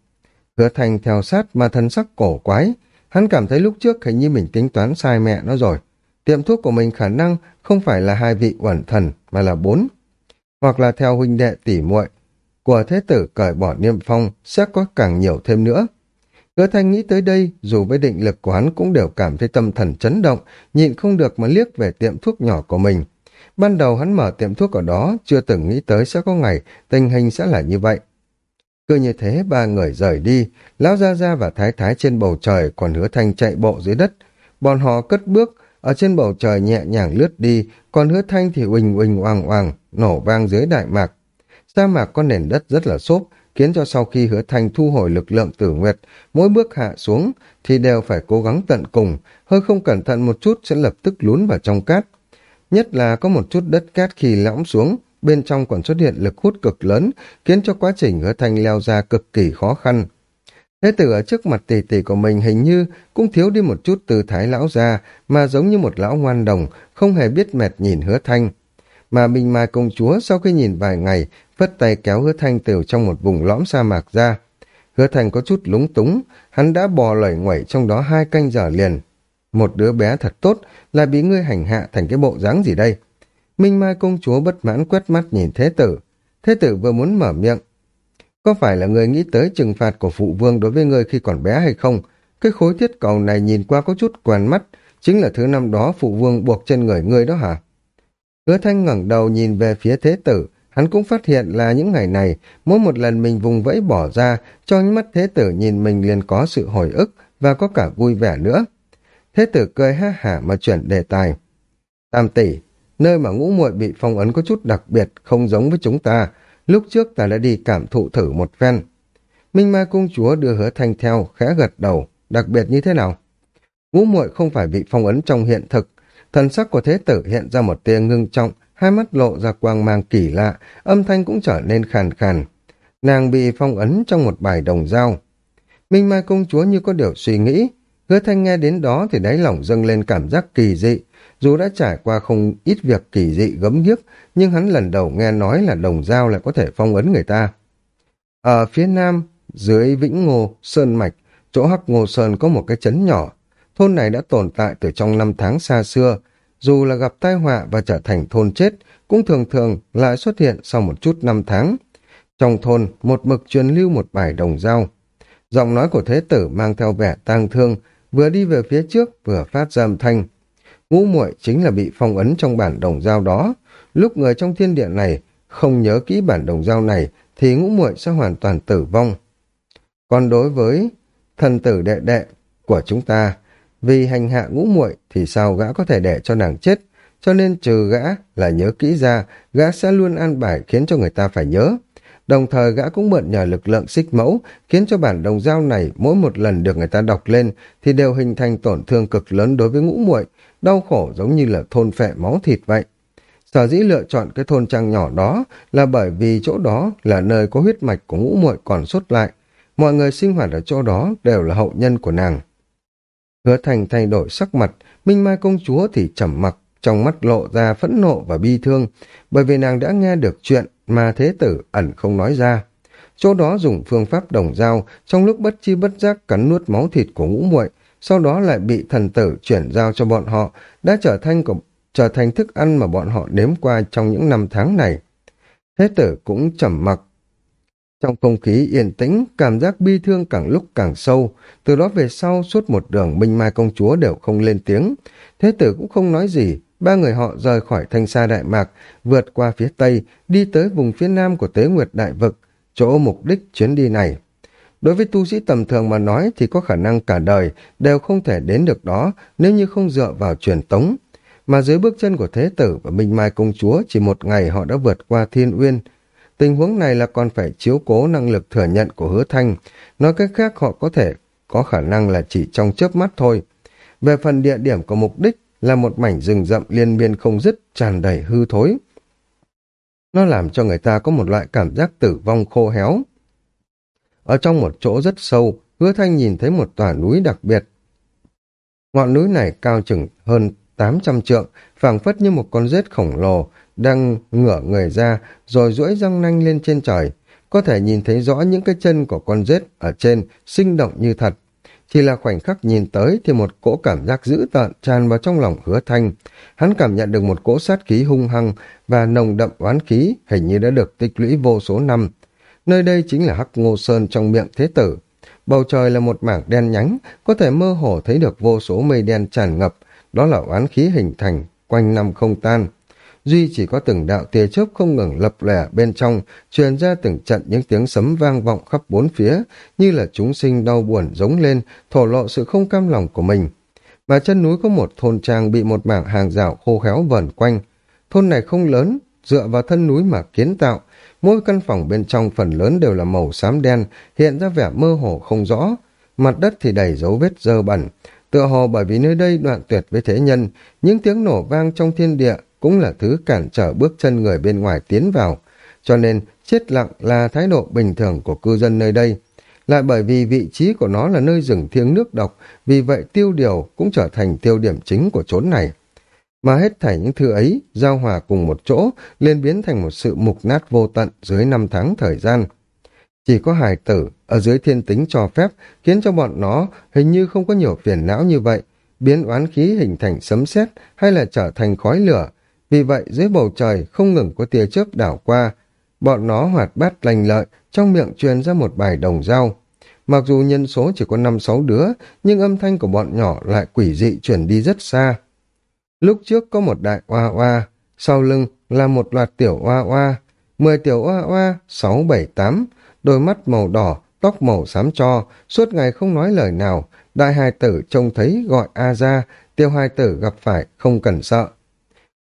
Hứa Thành theo sát mà thân sắc cổ quái. Hắn cảm thấy lúc trước hình như mình tính toán sai mẹ nó rồi. Tiệm thuốc của mình khả năng không phải là hai vị uẩn thần mà là bốn. Hoặc là theo huynh đệ tỷ muội của thế tử cởi bỏ niêm phong sẽ có càng nhiều thêm nữa. Hứa Thanh nghĩ tới đây, dù với định lực của hắn cũng đều cảm thấy tâm thần chấn động, nhịn không được mà liếc về tiệm thuốc nhỏ của mình. Ban đầu hắn mở tiệm thuốc ở đó, chưa từng nghĩ tới sẽ có ngày tình hình sẽ là như vậy. Cứ như thế ba người rời đi, lão Gia Gia và Thái Thái trên bầu trời còn hứa thanh chạy bộ dưới đất. Bọn họ cất bước, ở trên bầu trời nhẹ nhàng lướt đi, còn hứa thanh thì uỳnh uỳnh oàng oàng, nổ vang dưới đại mạc. Sa mạc có nền đất rất là xốp, khiến cho sau khi hứa thanh thu hồi lực lượng tử nguyệt, mỗi bước hạ xuống thì đều phải cố gắng tận cùng, hơi không cẩn thận một chút sẽ lập tức lún vào trong cát. Nhất là có một chút đất cát khi lõm xuống, bên trong còn xuất hiện lực hút cực lớn, khiến cho quá trình hứa thanh leo ra cực kỳ khó khăn. Thế tử ở trước mặt tỷ tỷ của mình hình như cũng thiếu đi một chút từ thái lão ra, mà giống như một lão ngoan đồng, không hề biết mệt nhìn hứa thanh. Mà Minh Mai công chúa sau khi nhìn vài ngày, vất tay kéo hứa thanh từ trong một vùng lõm sa mạc ra. Hứa thanh có chút lúng túng, hắn đã bò lẩy nguẩy trong đó hai canh giờ liền. Một đứa bé thật tốt, là bị ngươi hành hạ thành cái bộ dáng gì đây? Minh Mai công chúa bất mãn quét mắt nhìn Thế tử. Thế tử vừa muốn mở miệng. Có phải là người nghĩ tới trừng phạt của phụ vương đối với người khi còn bé hay không? Cái khối thiết cầu này nhìn qua có chút quen mắt, chính là thứ năm đó phụ vương buộc trên người ngươi đó hả? Hứa thanh ngẩng đầu nhìn về phía thế tử, hắn cũng phát hiện là những ngày này, mỗi một lần mình vùng vẫy bỏ ra, cho những mắt thế tử nhìn mình liền có sự hồi ức, và có cả vui vẻ nữa. Thế tử cười ha hả mà chuyển đề tài. Tam tỷ, nơi mà ngũ muội bị phong ấn có chút đặc biệt, không giống với chúng ta. Lúc trước ta đã đi cảm thụ thử một phen. Minh Mai công chúa đưa hứa thanh theo, khẽ gật đầu, đặc biệt như thế nào? Ngũ muội không phải bị phong ấn trong hiện thực, thần sắc của thế tử hiện ra một tia ngưng trọng, hai mắt lộ ra quang mang kỳ lạ, âm thanh cũng trở nên khàn khàn. Nàng bị phong ấn trong một bài đồng dao. Minh Mai công chúa như có điều suy nghĩ, hứa thanh nghe đến đó thì đáy lòng dâng lên cảm giác kỳ dị, dù đã trải qua không ít việc kỳ dị gấm ghiếc, nhưng hắn lần đầu nghe nói là đồng dao lại có thể phong ấn người ta. Ở phía nam, dưới Vĩnh Ngô, Sơn Mạch, chỗ Hắc Ngô Sơn có một cái chấn nhỏ. Thôn này đã tồn tại từ trong năm tháng xa xưa, dù là gặp tai họa và trở thành thôn chết, cũng thường thường lại xuất hiện sau một chút năm tháng. Trong thôn, một mực truyền lưu một bài đồng dao. Giọng nói của thế tử mang theo vẻ tang thương, vừa đi về phía trước vừa phát ra âm thanh. Ngũ muội chính là bị phong ấn trong bản đồng dao đó. Lúc người trong thiên địa này không nhớ kỹ bản đồng dao này thì ngũ muội sẽ hoàn toàn tử vong. Còn đối với thần tử đệ đệ của chúng ta, vì hành hạ ngũ muội thì sao gã có thể để cho nàng chết, cho nên trừ gã là nhớ kỹ ra, gã sẽ luôn an bài khiến cho người ta phải nhớ. Đồng thời gã cũng mượn nhờ lực lượng xích mẫu, khiến cho bản đồng dao này mỗi một lần được người ta đọc lên thì đều hình thành tổn thương cực lớn đối với ngũ muội, đau khổ giống như là thôn phệ máu thịt vậy. Sở dĩ lựa chọn cái thôn trang nhỏ đó là bởi vì chỗ đó là nơi có huyết mạch của ngũ muội còn xuất lại. Mọi người sinh hoạt ở chỗ đó đều là hậu nhân của nàng. Hứa thành thay đổi sắc mặt, Minh Mai công chúa thì trầm mặc, trong mắt lộ ra phẫn nộ và bi thương, bởi vì nàng đã nghe được chuyện mà thế tử ẩn không nói ra. Chỗ đó dùng phương pháp đồng dao, trong lúc bất chi bất giác cắn nuốt máu thịt của ngũ muội, sau đó lại bị thần tử chuyển giao cho bọn họ, đã trở thành của, trở thành thức ăn mà bọn họ nếm qua trong những năm tháng này. Thế tử cũng trầm mặc. Trong không khí yên tĩnh, cảm giác bi thương càng lúc càng sâu, từ đó về sau suốt một đường Minh Mai công chúa đều không lên tiếng. Thế tử cũng không nói gì, ba người họ rời khỏi thanh xa đại mạc, vượt qua phía tây, đi tới vùng phía nam của tế nguyệt đại vực, chỗ mục đích chuyến đi này. Đối với tu sĩ tầm thường mà nói thì có khả năng cả đời đều không thể đến được đó nếu như không dựa vào truyền tống. Mà dưới bước chân của Thế Tử và Minh Mai Công Chúa chỉ một ngày họ đã vượt qua Thiên Uyên. Tình huống này là còn phải chiếu cố năng lực thừa nhận của hứa thanh. Nói cách khác họ có thể có khả năng là chỉ trong chớp mắt thôi. Về phần địa điểm của mục đích là một mảnh rừng rậm liên miên không dứt tràn đầy hư thối. Nó làm cho người ta có một loại cảm giác tử vong khô héo. Ở trong một chỗ rất sâu, hứa thanh nhìn thấy một tòa núi đặc biệt. Ngọn núi này cao chừng hơn 800 trượng, phảng phất như một con rết khổng lồ, đang ngửa người ra, rồi duỗi răng nanh lên trên trời. Có thể nhìn thấy rõ những cái chân của con rết ở trên, sinh động như thật. Chỉ là khoảnh khắc nhìn tới thì một cỗ cảm giác dữ tợn tràn vào trong lòng hứa thanh. Hắn cảm nhận được một cỗ sát khí hung hăng và nồng đậm oán khí hình như đã được tích lũy vô số năm. Nơi đây chính là Hắc Ngô Sơn trong miệng thế tử. Bầu trời là một mảng đen nhánh, có thể mơ hồ thấy được vô số mây đen tràn ngập, đó là oán khí hình thành, quanh năm không tan. Duy chỉ có từng đạo tia chớp không ngừng lập lẻ bên trong, truyền ra từng trận những tiếng sấm vang vọng khắp bốn phía, như là chúng sinh đau buồn giống lên, thổ lộ sự không cam lòng của mình. Mà chân núi có một thôn trang bị một mảng hàng rào khô khéo vẩn quanh. Thôn này không lớn, dựa vào thân núi mà kiến tạo, Mỗi căn phòng bên trong phần lớn đều là màu xám đen, hiện ra vẻ mơ hồ không rõ. Mặt đất thì đầy dấu vết dơ bẩn. Tựa hồ bởi vì nơi đây đoạn tuyệt với thế nhân, những tiếng nổ vang trong thiên địa cũng là thứ cản trở bước chân người bên ngoài tiến vào. Cho nên, chết lặng là thái độ bình thường của cư dân nơi đây. Lại bởi vì vị trí của nó là nơi rừng thiêng nước độc, vì vậy tiêu điều cũng trở thành tiêu điểm chính của chốn này mà hết thảy những thứ ấy giao hòa cùng một chỗ lên biến thành một sự mục nát vô tận dưới năm tháng thời gian. Chỉ có hài tử ở dưới thiên tính cho phép khiến cho bọn nó hình như không có nhiều phiền não như vậy, biến oán khí hình thành sấm sét hay là trở thành khói lửa. Vì vậy dưới bầu trời không ngừng có tia chớp đảo qua, bọn nó hoạt bát lành lợi, trong miệng truyền ra một bài đồng dao. Mặc dù nhân số chỉ có năm sáu đứa, nhưng âm thanh của bọn nhỏ lại quỷ dị chuyển đi rất xa. Lúc trước có một đại oa oa, sau lưng là một loạt tiểu oa oa, mười tiểu oa oa, sáu bảy tám, đôi mắt màu đỏ, tóc màu xám cho, suốt ngày không nói lời nào, đại hài tử trông thấy gọi A ra, tiêu hài tử gặp phải không cần sợ.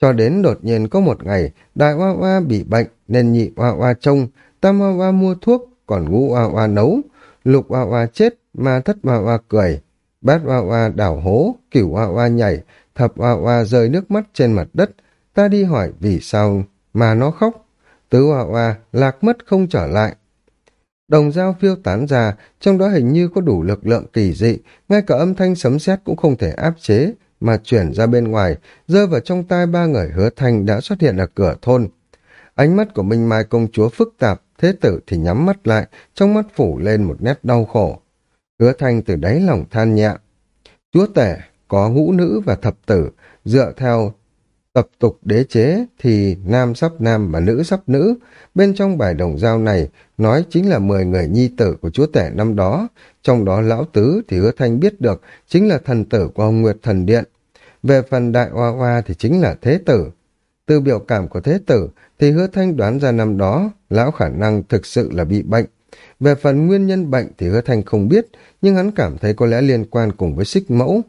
Cho đến đột nhiên có một ngày, đại hoa hoa bị bệnh nên nhị hoa hoa trông, tam hoa hoa mua thuốc, còn ngũ hoa hoa nấu, lục hoa hoa chết mà thất hoa hoa cười, bát hoa hoa đảo hố, cửu hoa hoa nhảy, thập hoa hoa rơi nước mắt trên mặt đất, ta đi hỏi vì sao mà nó khóc, tứ hoa hoa lạc mất không trở lại. Đồng dao phiêu tán ra, trong đó hình như có đủ lực lượng kỳ dị, ngay cả âm thanh sấm sét cũng không thể áp chế, mà chuyển ra bên ngoài, rơi vào trong tai ba người hứa thanh đã xuất hiện ở cửa thôn. Ánh mắt của Minh Mai công chúa phức tạp, thế tử thì nhắm mắt lại, trong mắt phủ lên một nét đau khổ. Hứa thanh từ đáy lòng than nhẹ. Chúa tể, có ngũ nữ và thập tử, dựa theo tập tục đế chế thì nam sắp nam và nữ sắp nữ. Bên trong bài đồng giao này nói chính là 10 người nhi tử của chúa tể năm đó. Trong đó lão tứ thì hứa thanh biết được chính là thần tử của ông Nguyệt Thần Điện. Về phần đại hoa hoa thì chính là thế tử. Từ biểu cảm của thế tử thì hứa thanh đoán ra năm đó lão khả năng thực sự là bị bệnh. Về phần nguyên nhân bệnh thì hứa thanh không biết, nhưng hắn cảm thấy có lẽ liên quan cùng với xích mẫu.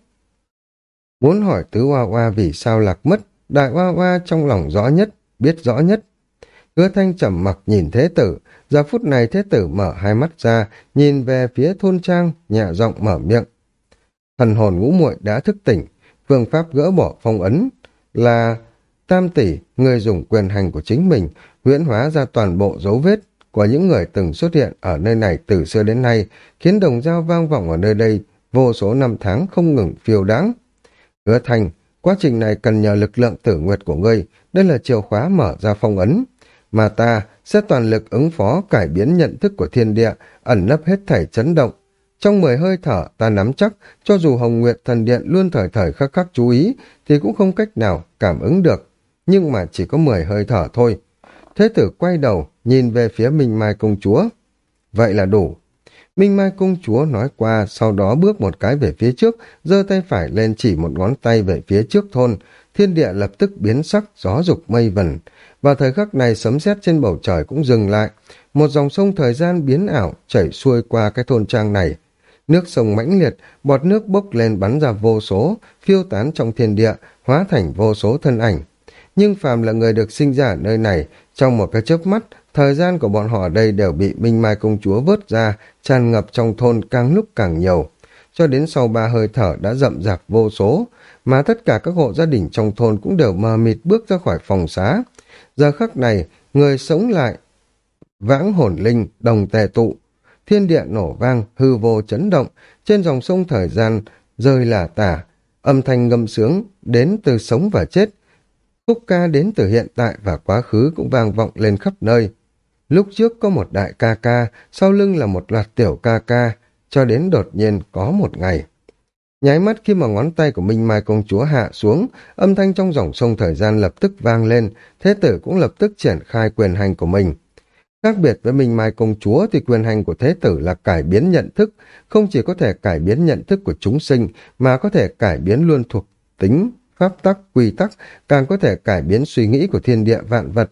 Muốn hỏi tứ hoa hoa vì sao lạc mất, đại hoa hoa trong lòng rõ nhất, biết rõ nhất. Hứa thanh trầm mặc nhìn thế tử, giờ phút này thế tử mở hai mắt ra, nhìn về phía thôn trang, nhẹ giọng mở miệng. Thần hồn ngũ muội đã thức tỉnh, phương pháp gỡ bỏ phong ấn là tam tỷ, người dùng quyền hành của chính mình, huyễn hóa ra toàn bộ dấu vết của những người từng xuất hiện ở nơi này từ xưa đến nay, khiến đồng dao vang vọng ở nơi đây vô số năm tháng không ngừng phiêu đáng. Hứa thành, quá trình này cần nhờ lực lượng tử nguyệt của ngươi, đây là chìa khóa mở ra phong ấn, mà ta sẽ toàn lực ứng phó cải biến nhận thức của thiên địa, ẩn nấp hết thảy chấn động. Trong mười hơi thở, ta nắm chắc, cho dù Hồng Nguyệt Thần Điện luôn thời thời khắc khắc chú ý, thì cũng không cách nào cảm ứng được. Nhưng mà chỉ có mười hơi thở thôi. Thế tử quay đầu, nhìn về phía Minh Mai Công Chúa. Vậy là đủ. Minh Mai Công Chúa nói qua, sau đó bước một cái về phía trước, giơ tay phải lên chỉ một ngón tay về phía trước thôn. Thiên địa lập tức biến sắc, gió dục mây vần. và thời khắc này sấm sét trên bầu trời cũng dừng lại. Một dòng sông thời gian biến ảo chảy xuôi qua cái thôn trang này. Nước sông mãnh liệt, bọt nước bốc lên bắn ra vô số, phiêu tán trong thiên địa, hóa thành vô số thân ảnh. Nhưng phàm là người được sinh ra ở nơi này, trong một cái chớp mắt, thời gian của bọn họ ở đây đều bị Minh Mai Công Chúa vớt ra, tràn ngập trong thôn càng lúc càng nhiều. Cho đến sau ba hơi thở đã rậm rạp vô số, mà tất cả các hộ gia đình trong thôn cũng đều mờ mịt bước ra khỏi phòng xá. Giờ khắc này, người sống lại, vãng hồn linh, đồng tề tụ, thiên địa nổ vang, hư vô chấn động, trên dòng sông thời gian rơi là tả, âm thanh ngâm sướng đến từ sống và chết, khúc ca đến từ hiện tại và quá khứ cũng vang vọng lên khắp nơi. Lúc trước có một đại ca ca, sau lưng là một loạt tiểu ca ca, cho đến đột nhiên có một ngày. Nháy mắt khi mà ngón tay của Minh Mai công chúa hạ xuống, âm thanh trong dòng sông thời gian lập tức vang lên, thế tử cũng lập tức triển khai quyền hành của mình. Khác biệt với Minh Mai công chúa thì quyền hành của thế tử là cải biến nhận thức, không chỉ có thể cải biến nhận thức của chúng sinh mà có thể cải biến luôn thuộc tính, pháp tắc, quy tắc, càng có thể cải biến suy nghĩ của thiên địa vạn vật.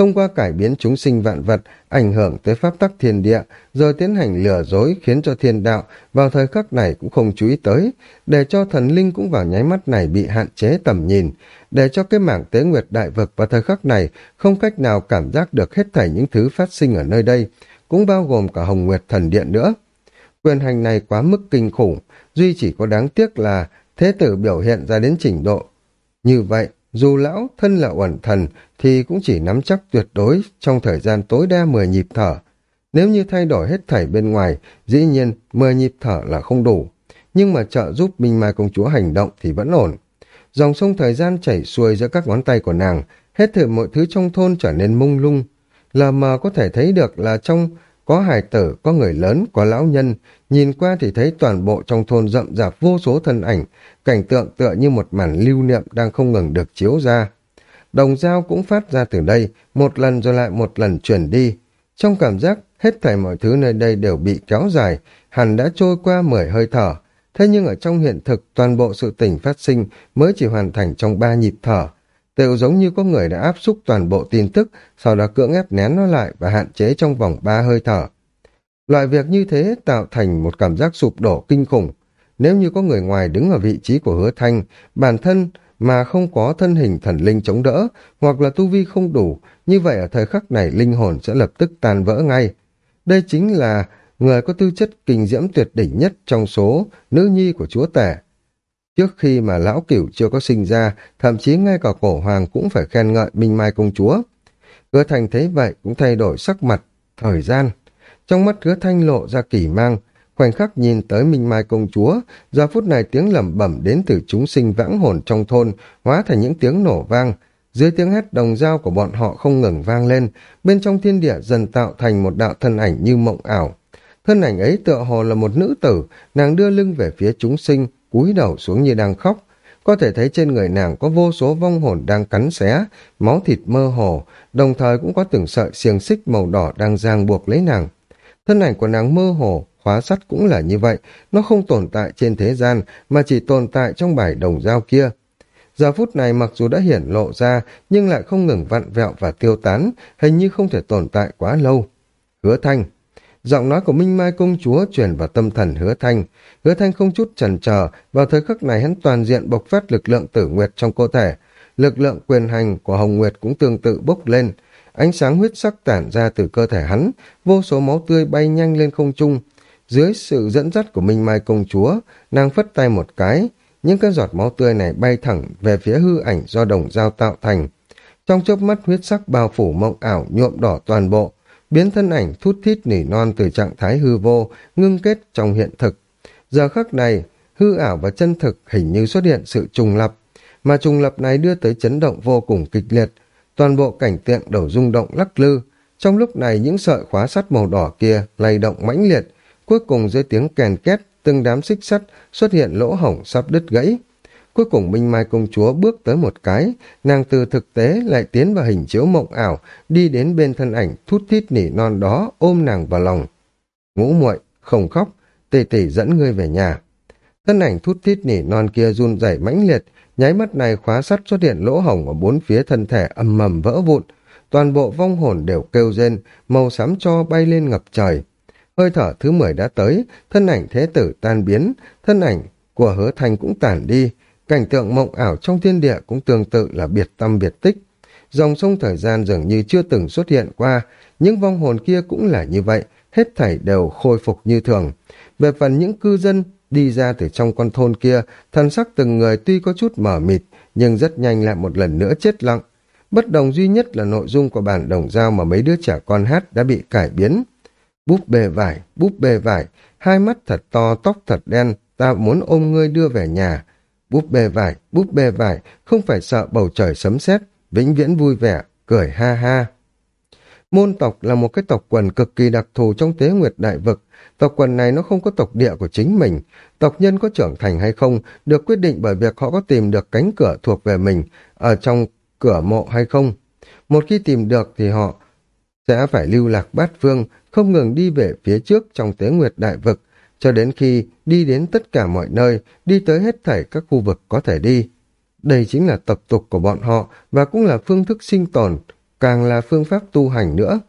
Thông qua cải biến chúng sinh vạn vật, ảnh hưởng tới pháp tắc thiên địa, rồi tiến hành lừa dối khiến cho thiên đạo vào thời khắc này cũng không chú ý tới, để cho thần linh cũng vào nháy mắt này bị hạn chế tầm nhìn, để cho cái mảng tế nguyệt đại vực vào thời khắc này không cách nào cảm giác được hết thảy những thứ phát sinh ở nơi đây, cũng bao gồm cả Hồng Nguyệt Thần Điện nữa. Quyền hành này quá mức kinh khủng, duy chỉ có đáng tiếc là thế tử biểu hiện ra đến trình độ. Như vậy, dù lão thân là uẩn thần thì cũng chỉ nắm chắc tuyệt đối trong thời gian tối đa 10 nhịp thở. Nếu như thay đổi hết thảy bên ngoài, dĩ nhiên 10 nhịp thở là không đủ. Nhưng mà trợ giúp Minh Mai Công Chúa hành động thì vẫn ổn. Dòng sông thời gian chảy xuôi giữa các ngón tay của nàng, hết thảy mọi thứ trong thôn trở nên mông lung. Lờ mờ có thể thấy được là trong có hài tử, có người lớn, có lão nhân, nhìn qua thì thấy toàn bộ trong thôn rậm rạp vô số thân ảnh, cảnh tượng tựa như một màn lưu niệm đang không ngừng được chiếu ra. Đồng dao cũng phát ra từ đây, một lần rồi lại một lần chuyển đi. Trong cảm giác, hết thảy mọi thứ nơi đây đều bị kéo dài, hẳn đã trôi qua mười hơi thở. Thế nhưng ở trong hiện thực, toàn bộ sự tỉnh phát sinh mới chỉ hoàn thành trong ba nhịp thở, Tựu giống như có người đã áp xúc toàn bộ tin tức, sau đó cưỡng ép nén nó lại và hạn chế trong vòng ba hơi thở. Loại việc như thế tạo thành một cảm giác sụp đổ kinh khủng. Nếu như có người ngoài đứng ở vị trí của hứa thanh, bản thân mà không có thân hình thần linh chống đỡ, hoặc là tu vi không đủ, như vậy ở thời khắc này linh hồn sẽ lập tức tan vỡ ngay. Đây chính là người có tư chất kinh diễm tuyệt đỉnh nhất trong số nữ nhi của chúa tể. Trước khi mà lão cửu chưa có sinh ra, thậm chí ngay cả cổ hoàng cũng phải khen ngợi Minh Mai công chúa. Hứa Thành thấy vậy cũng thay đổi sắc mặt, thời gian. Trong mắt hứa Thanh lộ ra kỳ mang, khoảnh khắc nhìn tới Minh Mai công chúa, giờ phút này tiếng lẩm bẩm đến từ chúng sinh vãng hồn trong thôn, hóa thành những tiếng nổ vang. Dưới tiếng hét đồng dao của bọn họ không ngừng vang lên, bên trong thiên địa dần tạo thành một đạo thân ảnh như mộng ảo. Thân ảnh ấy tựa hồ là một nữ tử, nàng đưa lưng về phía chúng sinh, cúi đầu xuống như đang khóc. Có thể thấy trên người nàng có vô số vong hồn đang cắn xé, máu thịt mơ hồ, đồng thời cũng có từng sợi xiềng xích màu đỏ đang giang buộc lấy nàng. Thân ảnh của nàng mơ hồ, khóa sắt cũng là như vậy, nó không tồn tại trên thế gian mà chỉ tồn tại trong bài đồng dao kia. Giờ phút này mặc dù đã hiển lộ ra nhưng lại không ngừng vặn vẹo và tiêu tán, hình như không thể tồn tại quá lâu. Hứa thanh Giọng nói của Minh Mai công chúa truyền vào tâm thần hứa thanh. Hứa thanh không chút chần chờ, vào thời khắc này hắn toàn diện bộc phát lực lượng tử nguyệt trong cơ thể. Lực lượng quyền hành của Hồng Nguyệt cũng tương tự bốc lên. Ánh sáng huyết sắc tản ra từ cơ thể hắn, vô số máu tươi bay nhanh lên không trung. Dưới sự dẫn dắt của Minh Mai công chúa, nàng phất tay một cái, những cái giọt máu tươi này bay thẳng về phía hư ảnh do đồng dao tạo thành. Trong chớp mắt huyết sắc bao phủ mộng ảo nhuộm đỏ toàn bộ, biến thân ảnh thút thít nỉ non từ trạng thái hư vô, ngưng kết trong hiện thực. Giờ khắc này, hư ảo và chân thực hình như xuất hiện sự trùng lập, mà trùng lập này đưa tới chấn động vô cùng kịch liệt. Toàn bộ cảnh tượng đầu rung động lắc lư. Trong lúc này những sợi khóa sắt màu đỏ kia lay động mãnh liệt, cuối cùng dưới tiếng kèn két, từng đám xích sắt xuất hiện lỗ hổng sắp đứt gãy. Cuối cùng Minh Mai công chúa bước tới một cái, nàng từ thực tế lại tiến vào hình chiếu mộng ảo, đi đến bên thân ảnh thút thít nỉ non đó, ôm nàng vào lòng. Ngũ muội không khóc, tỷ tỷ dẫn ngươi về nhà. Thân ảnh thút thít nỉ non kia run rẩy mãnh liệt, nháy mắt này khóa sắt xuất hiện lỗ hổng ở bốn phía thân thể âm mầm vỡ vụn. Toàn bộ vong hồn đều kêu rên, màu xám cho bay lên ngập trời. Hơi thở thứ mười đã tới, thân ảnh thế tử tan biến, thân ảnh của hứa thành cũng tản đi, Cảnh tượng mộng ảo trong thiên địa cũng tương tự là biệt tâm biệt tích. Dòng sông thời gian dường như chưa từng xuất hiện qua, những vong hồn kia cũng là như vậy, hết thảy đều khôi phục như thường. Về phần những cư dân đi ra từ trong con thôn kia, thần sắc từng người tuy có chút mở mịt, nhưng rất nhanh lại một lần nữa chết lặng. Bất đồng duy nhất là nội dung của bản đồng giao mà mấy đứa trẻ con hát đã bị cải biến. Búp bê vải, búp bê vải, hai mắt thật to, tóc thật đen, ta muốn ôm ngươi đưa về nhà. Búp bê vải, búp bê vải, không phải sợ bầu trời sấm sét, vĩnh viễn vui vẻ, cười ha ha. Môn tộc là một cái tộc quần cực kỳ đặc thù trong tế nguyệt đại vực. Tộc quần này nó không có tộc địa của chính mình. Tộc nhân có trưởng thành hay không được quyết định bởi việc họ có tìm được cánh cửa thuộc về mình ở trong cửa mộ hay không. Một khi tìm được thì họ sẽ phải lưu lạc bát phương, không ngừng đi về phía trước trong tế nguyệt đại vực, cho đến khi đi đến tất cả mọi nơi, đi tới hết thảy các khu vực có thể đi. Đây chính là tập tục của bọn họ và cũng là phương thức sinh tồn, càng là phương pháp tu hành nữa.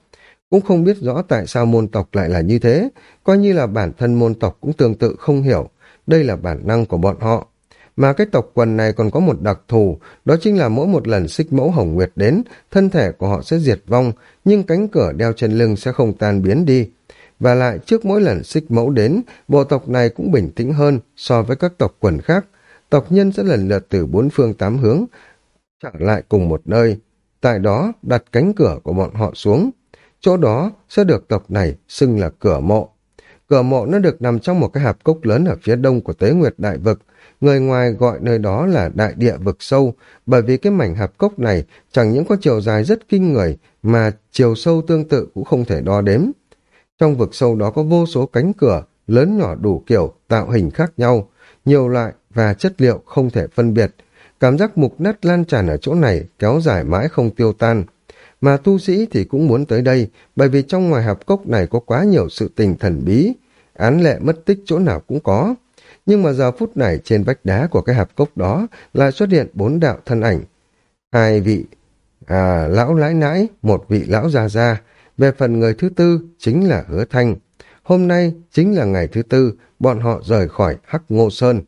Cũng không biết rõ tại sao môn tộc lại là như thế, coi như là bản thân môn tộc cũng tương tự không hiểu, đây là bản năng của bọn họ. Mà cái tộc quần này còn có một đặc thù, đó chính là mỗi một lần xích mẫu hồng nguyệt đến, thân thể của họ sẽ diệt vong, nhưng cánh cửa đeo trên lưng sẽ không tan biến đi. Và lại trước mỗi lần xích mẫu đến, bộ tộc này cũng bình tĩnh hơn so với các tộc quần khác. Tộc nhân sẽ lần lượt từ bốn phương tám hướng, trở lại cùng một nơi. Tại đó đặt cánh cửa của bọn họ xuống. Chỗ đó sẽ được tộc này xưng là cửa mộ. Cửa mộ nó được nằm trong một cái hạp cốc lớn ở phía đông của Tế Nguyệt Đại Vực. Người ngoài gọi nơi đó là Đại Địa Vực Sâu, bởi vì cái mảnh hạp cốc này chẳng những có chiều dài rất kinh người, mà chiều sâu tương tự cũng không thể đo đếm. Trong vực sâu đó có vô số cánh cửa, lớn nhỏ đủ kiểu, tạo hình khác nhau, nhiều loại và chất liệu không thể phân biệt. Cảm giác mục nát lan tràn ở chỗ này kéo dài mãi không tiêu tan. Mà tu sĩ thì cũng muốn tới đây, bởi vì trong ngoài hạp cốc này có quá nhiều sự tình thần bí. Án lệ mất tích chỗ nào cũng có. Nhưng mà giờ phút này trên vách đá của cái hạp cốc đó lại xuất hiện bốn đạo thân ảnh. Hai vị à, lão lãi nãi, một vị lão già già, về phần người thứ tư chính là hứa thanh. hôm nay chính là ngày thứ tư, bọn họ rời khỏi Hắc Ngô Sơn.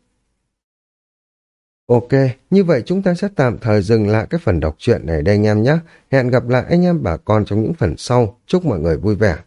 Ok, như vậy chúng ta sẽ tạm thời dừng lại cái phần đọc truyện này đây anh em nhé. Hẹn gặp lại anh em bà con trong những phần sau. Chúc mọi người vui vẻ.